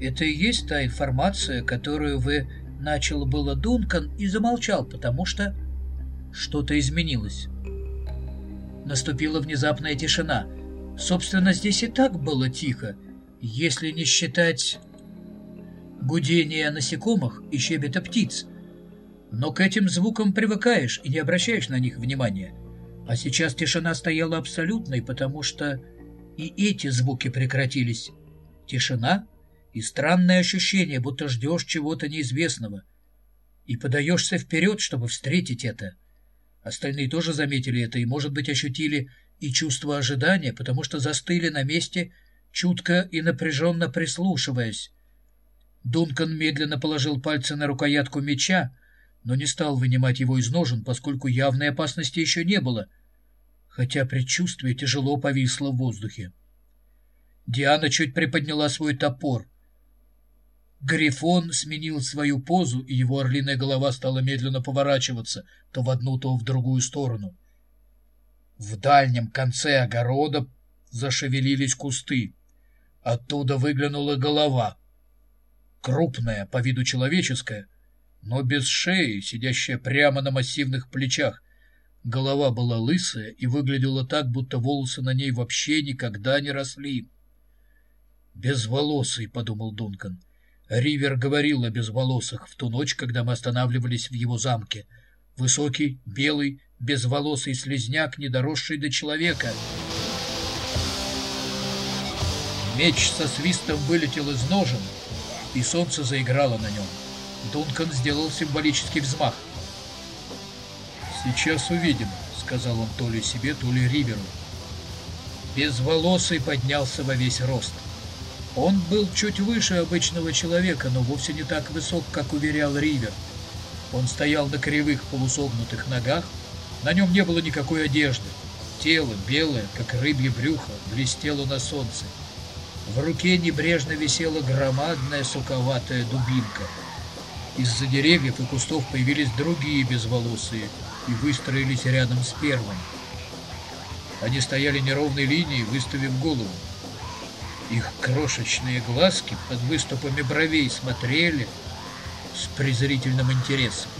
Это и есть та информация, которую вы начал было Дункан и замолчал, потому что что-то изменилось. Наступила внезапная тишина. Собственно, здесь и так было тихо, если не считать гудения насекомых и щебета птиц. Но к этим звукам привыкаешь и не обращаешь на них внимания. А сейчас тишина стояла абсолютной, потому что и эти звуки прекратились. Тишина и странное ощущение, будто ждешь чего-то неизвестного. И подаешься вперед, чтобы встретить это. Остальные тоже заметили это и, может быть, ощутили и чувство ожидания, потому что застыли на месте, чутко и напряженно прислушиваясь. Дункан медленно положил пальцы на рукоятку меча, но не стал вынимать его из ножен, поскольку явной опасности еще не было, хотя предчувствие тяжело повисло в воздухе. Диана чуть приподняла свой топор. Грифон сменил свою позу, и его орлиная голова стала медленно поворачиваться то в одну, то в другую сторону. В дальнем конце огорода зашевелились кусты. Оттуда выглянула голова. Крупная, по виду человеческая, но без шеи, сидящая прямо на массивных плечах. Голова была лысая и выглядела так, будто волосы на ней вообще никогда не росли. «Безволосый», — подумал Дункан. Ривер говорил о безволосых в ту ночь, когда мы останавливались в его замке. Высокий, белый, безволосый слезняк, недоросший до человека. Меч со свистом вылетел из ножен, и солнце заиграло на нем. Дункан сделал символический взмах. «Сейчас увидим», — сказал он то ли себе, то ли Риверу. Безволосый поднялся во весь рост. Он был чуть выше обычного человека, но вовсе не так высок, как уверял Ривер. Он стоял на кривых полусогнутых ногах, на нем не было никакой одежды. Тело, белое, как рыбье брюхо, блестело на солнце. В руке небрежно висела громадная суковатая дубинка. Из-за деревьев и кустов появились другие безволосые и выстроились рядом с первым. Они стояли неровной линией, выставив голову. Их крошечные глазки под выступами бровей смотрели с презрительным интересом.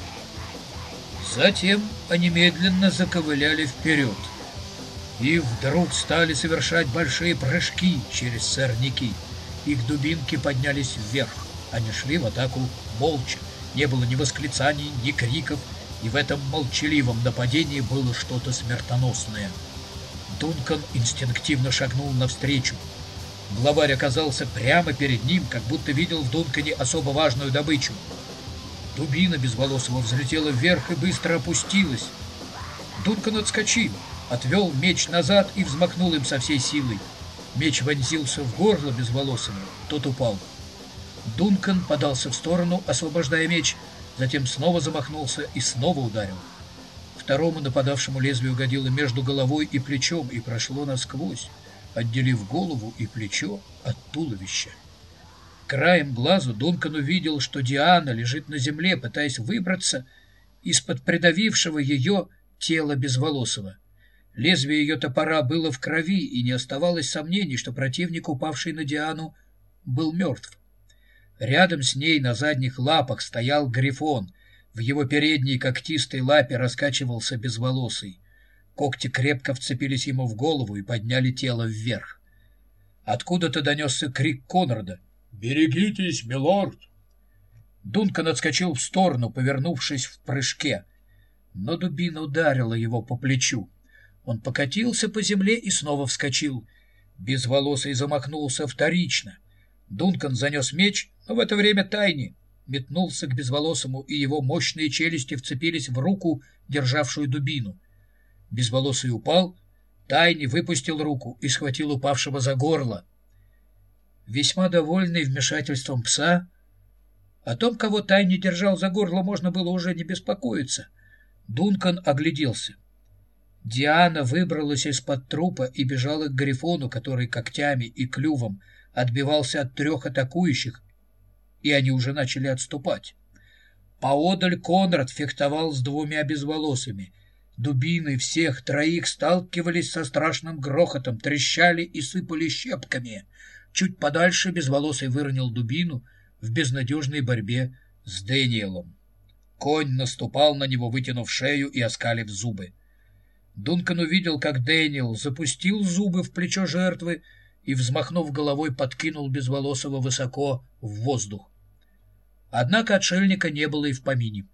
Затем они медленно заковыляли вперед и вдруг стали совершать большие прыжки через сорняки. Их дубинки поднялись вверх. Они шли в атаку молча. Не было ни восклицаний, ни криков, и в этом молчаливом нападении было что-то смертоносное. Дункан инстинктивно шагнул навстречу. Главарь оказался прямо перед ним, как будто видел в Дункане особо важную добычу. Дубина безволосого взлетела вверх и быстро опустилась. Дункан отскочил, отвел меч назад и взмахнул им со всей силой. Меч вонзился в горло безволосого, тот упал. Дункан подался в сторону, освобождая меч, затем снова замахнулся и снова ударил. Второму нападавшему лезвие угодило между головой и плечом и прошло насквозь отделив голову и плечо от туловища. Краем глаза Дункан увидел, что Диана лежит на земле, пытаясь выбраться из-под придавившего ее тела безволосого. Лезвие ее топора было в крови, и не оставалось сомнений, что противник, упавший на Диану, был мертв. Рядом с ней на задних лапах стоял Грифон. В его передней когтистой лапе раскачивался безволосый. Когти крепко вцепились ему в голову и подняли тело вверх. Откуда-то донесся крик Конрада. «Берегитесь, милорд!» Дункан отскочил в сторону, повернувшись в прыжке. Но дубина ударила его по плечу. Он покатился по земле и снова вскочил. Безволосый замахнулся вторично. Дункан занес меч, но в это время Тайни метнулся к безволосому, и его мощные челюсти вцепились в руку, державшую дубину. Безволосый упал, Тайни выпустил руку и схватил упавшего за горло. Весьма довольный вмешательством пса, о том, кого Тайни держал за горло, можно было уже не беспокоиться. Дункан огляделся. Диана выбралась из-под трупа и бежала к Грифону, который когтями и клювом отбивался от трех атакующих, и они уже начали отступать. Поодаль Конрад фехтовал с двумя безволосыми — Дубины всех троих сталкивались со страшным грохотом, трещали и сыпали щепками. Чуть подальше безволосый выронил дубину в безнадежной борьбе с Дэниелом. Конь наступал на него, вытянув шею и оскалив зубы. Дункан увидел, как Дэниел запустил зубы в плечо жертвы и, взмахнув головой, подкинул безволосого высоко в воздух. Однако отшельника не было и в помине.